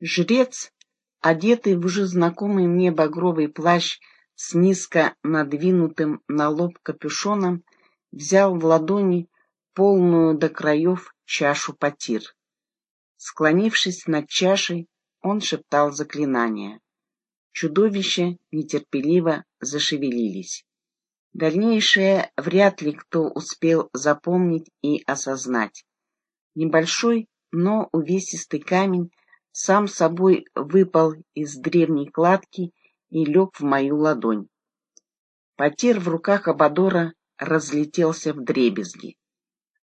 Жрец, одетый в уже знакомый мне багровый плащ с низко надвинутым на лоб капюшоном, взял в ладони полную до краев чашу потир. Склонившись над чашей, он шептал заклинания. Чудовища нетерпеливо зашевелились. Дальнейшее вряд ли кто успел запомнить и осознать. Небольшой, но увесистый камень сам собой выпал из древней кладки и лег в мою ладонь. Потер в руках Абадора разлетелся в дребезги.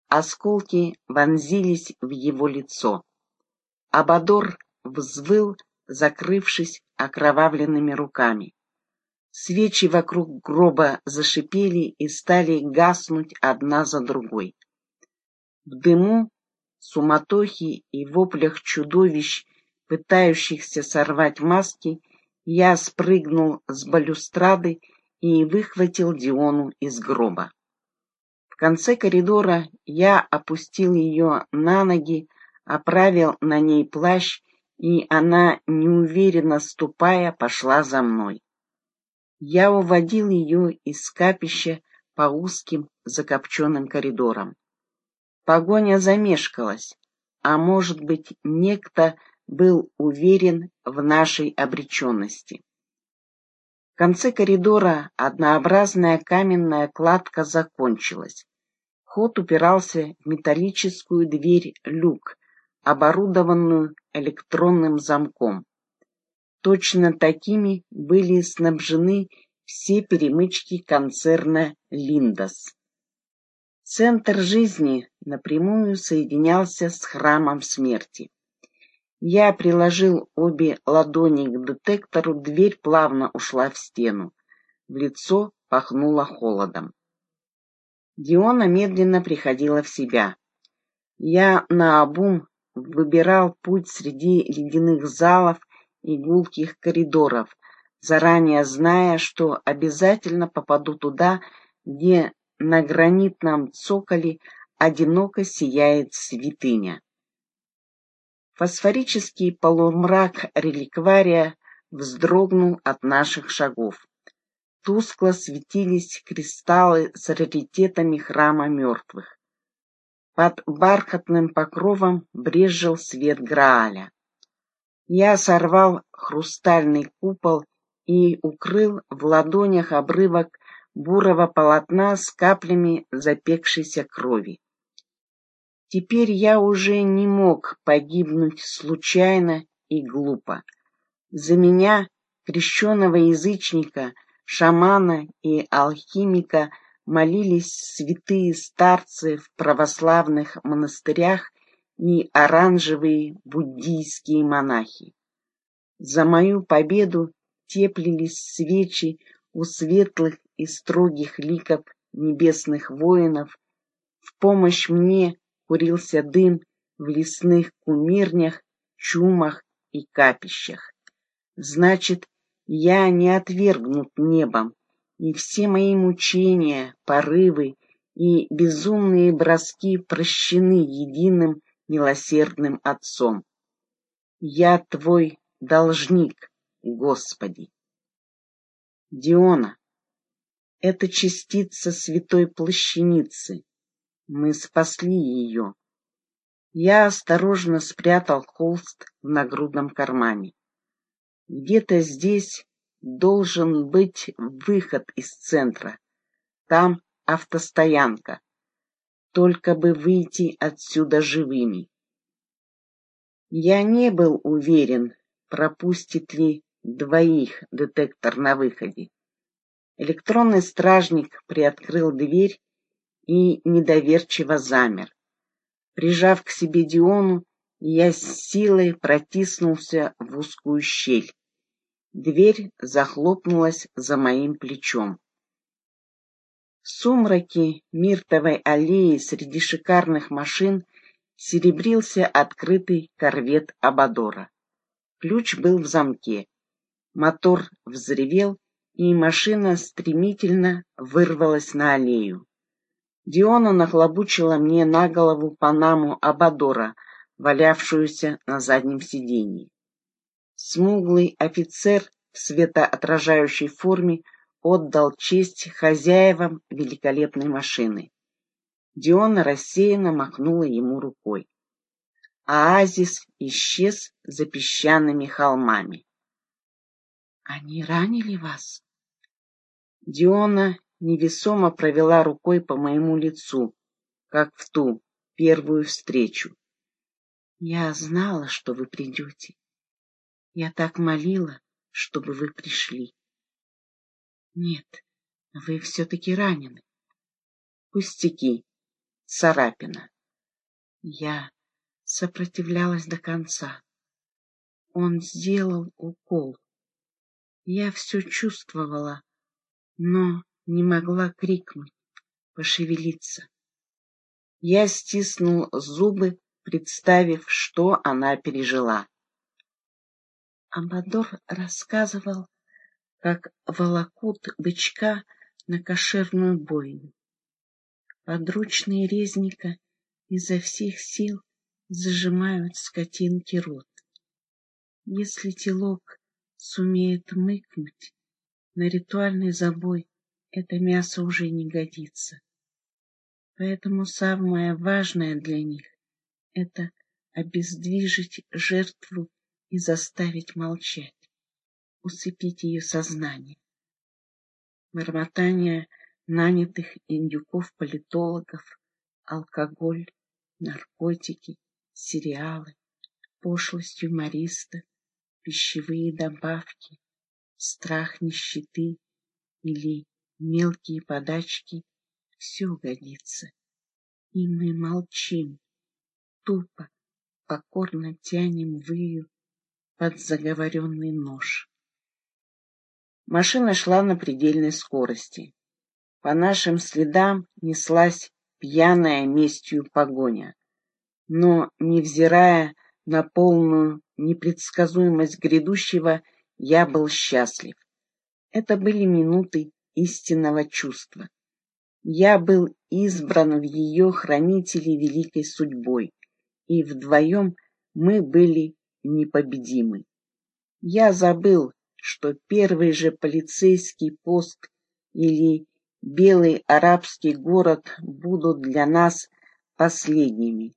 Осколки вонзились в его лицо. Абадор взвыл, закрывшись окровавленными руками. Свечи вокруг гроба зашипели и стали гаснуть одна за другой. В дыму, суматохе и воплях чудовищ, пытающихся сорвать маски, я спрыгнул с балюстрады и выхватил Диону из гроба. В конце коридора я опустил ее на ноги, оправил на ней плащ, и она, неуверенно ступая, пошла за мной. Я уводил ее из капища по узким закопченным коридорам. Погоня замешкалась, а может быть, некто был уверен в нашей обреченности. В конце коридора однообразная каменная кладка закончилась. Ход упирался в металлическую дверь-люк, оборудованную электронным замком. Точно такими были снабжены все перемычки концерна «Линдос». Центр жизни напрямую соединялся с храмом смерти. Я приложил обе ладони к детектору, дверь плавно ушла в стену. В лицо пахнуло холодом. Диона медленно приходила в себя. Я наобум выбирал путь среди ледяных залов и гулких коридоров, заранее зная, что обязательно попаду туда, где на гранитном цоколе одиноко сияет святыня. Фосфорический полумрак реликвария вздрогнул от наших шагов. Тускло светились кристаллы с раритетами храма мертвых. Под бархатным покровом брезжил свет Грааля. Я сорвал хрустальный купол и укрыл в ладонях обрывок бурого полотна с каплями запекшейся крови. Теперь я уже не мог погибнуть случайно и глупо. За меня, крещенного язычника, шамана и алхимика, молились святые старцы в православных монастырях и оранжевые буддийские монахи. За мою победу теплились свечи у светлых и строгих ликов небесных воинов, в помощь мне курился дым в лесных кумирнях, чумах и капищах. Значит, я не отвергнут небом, и все мои мучения, порывы и безумные броски прощены единым милосердным Отцом. Я твой должник, Господи. Диона, это частица святой плащаницы, мы спасли ее. Я осторожно спрятал холст в нагрудном кармане. Где-то здесь должен быть выход из центра. Там автостоянка. Только бы выйти отсюда живыми. Я не был уверен, пропустит ли двоих детектор на выходе. Электронный стражник приоткрыл дверь и недоверчиво замер. Прижав к себе Диону, я с силой протиснулся в узкую щель. Дверь захлопнулась за моим плечом. В сумраке миртовой аллеи среди шикарных машин серебрился открытый корвет Абадора. Ключ был в замке. Мотор взревел, и машина стремительно вырвалась на аллею. Диона нахлобучила мне на голову панаму Абадора, валявшуюся на заднем сиденье. Смуглый офицер в светоотражающей форме отдал честь хозяевам великолепной машины. Диона рассеянно махнула ему рукой. Оазис исчез за песчаными холмами. «Они ранили вас?» Диона невесомо провела рукой по моему лицу, как в ту первую встречу. «Я знала, что вы придете. Я так молила, чтобы вы пришли. Нет, вы все-таки ранены. Пустяки, царапина. Я сопротивлялась до конца. Он сделал укол. Я все чувствовала, но не могла крикнуть, пошевелиться. Я стиснул зубы, представив, что она пережила. Амбадор рассказывал, как волокут бычка на кошерную бойню. Подручные резника изо всех сил зажимают скотинки рот. Если телок сумеет мыкнуть, на ритуальный забой это мясо уже не годится. Поэтому самое важное для них — это обездвижить жертву и заставить молчать, усыпить ее сознание. Бормотание нанятых индюков-политологов, алкоголь, наркотики, сериалы, пошлость юмориста, пищевые добавки, страх нищеты или мелкие подачки — все годится. И мы молчим, тупо, покорно тянем выю под заговоренный нож. Машина шла на предельной скорости. По нашим следам неслась пьяная местью погоня но, невзирая на полную непредсказуемость грядущего, я был счастлив. Это были минуты истинного чувства. Я был избран в ее хранителе великой судьбой, и вдвоем мы были непобедимы. Я забыл, что первый же полицейский пост или белый арабский город будут для нас последними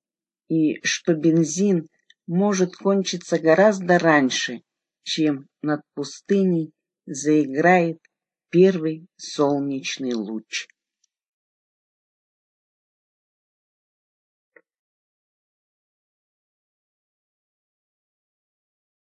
и что бензин может кончиться гораздо раньше, чем над пустыней заиграет первый солнечный луч.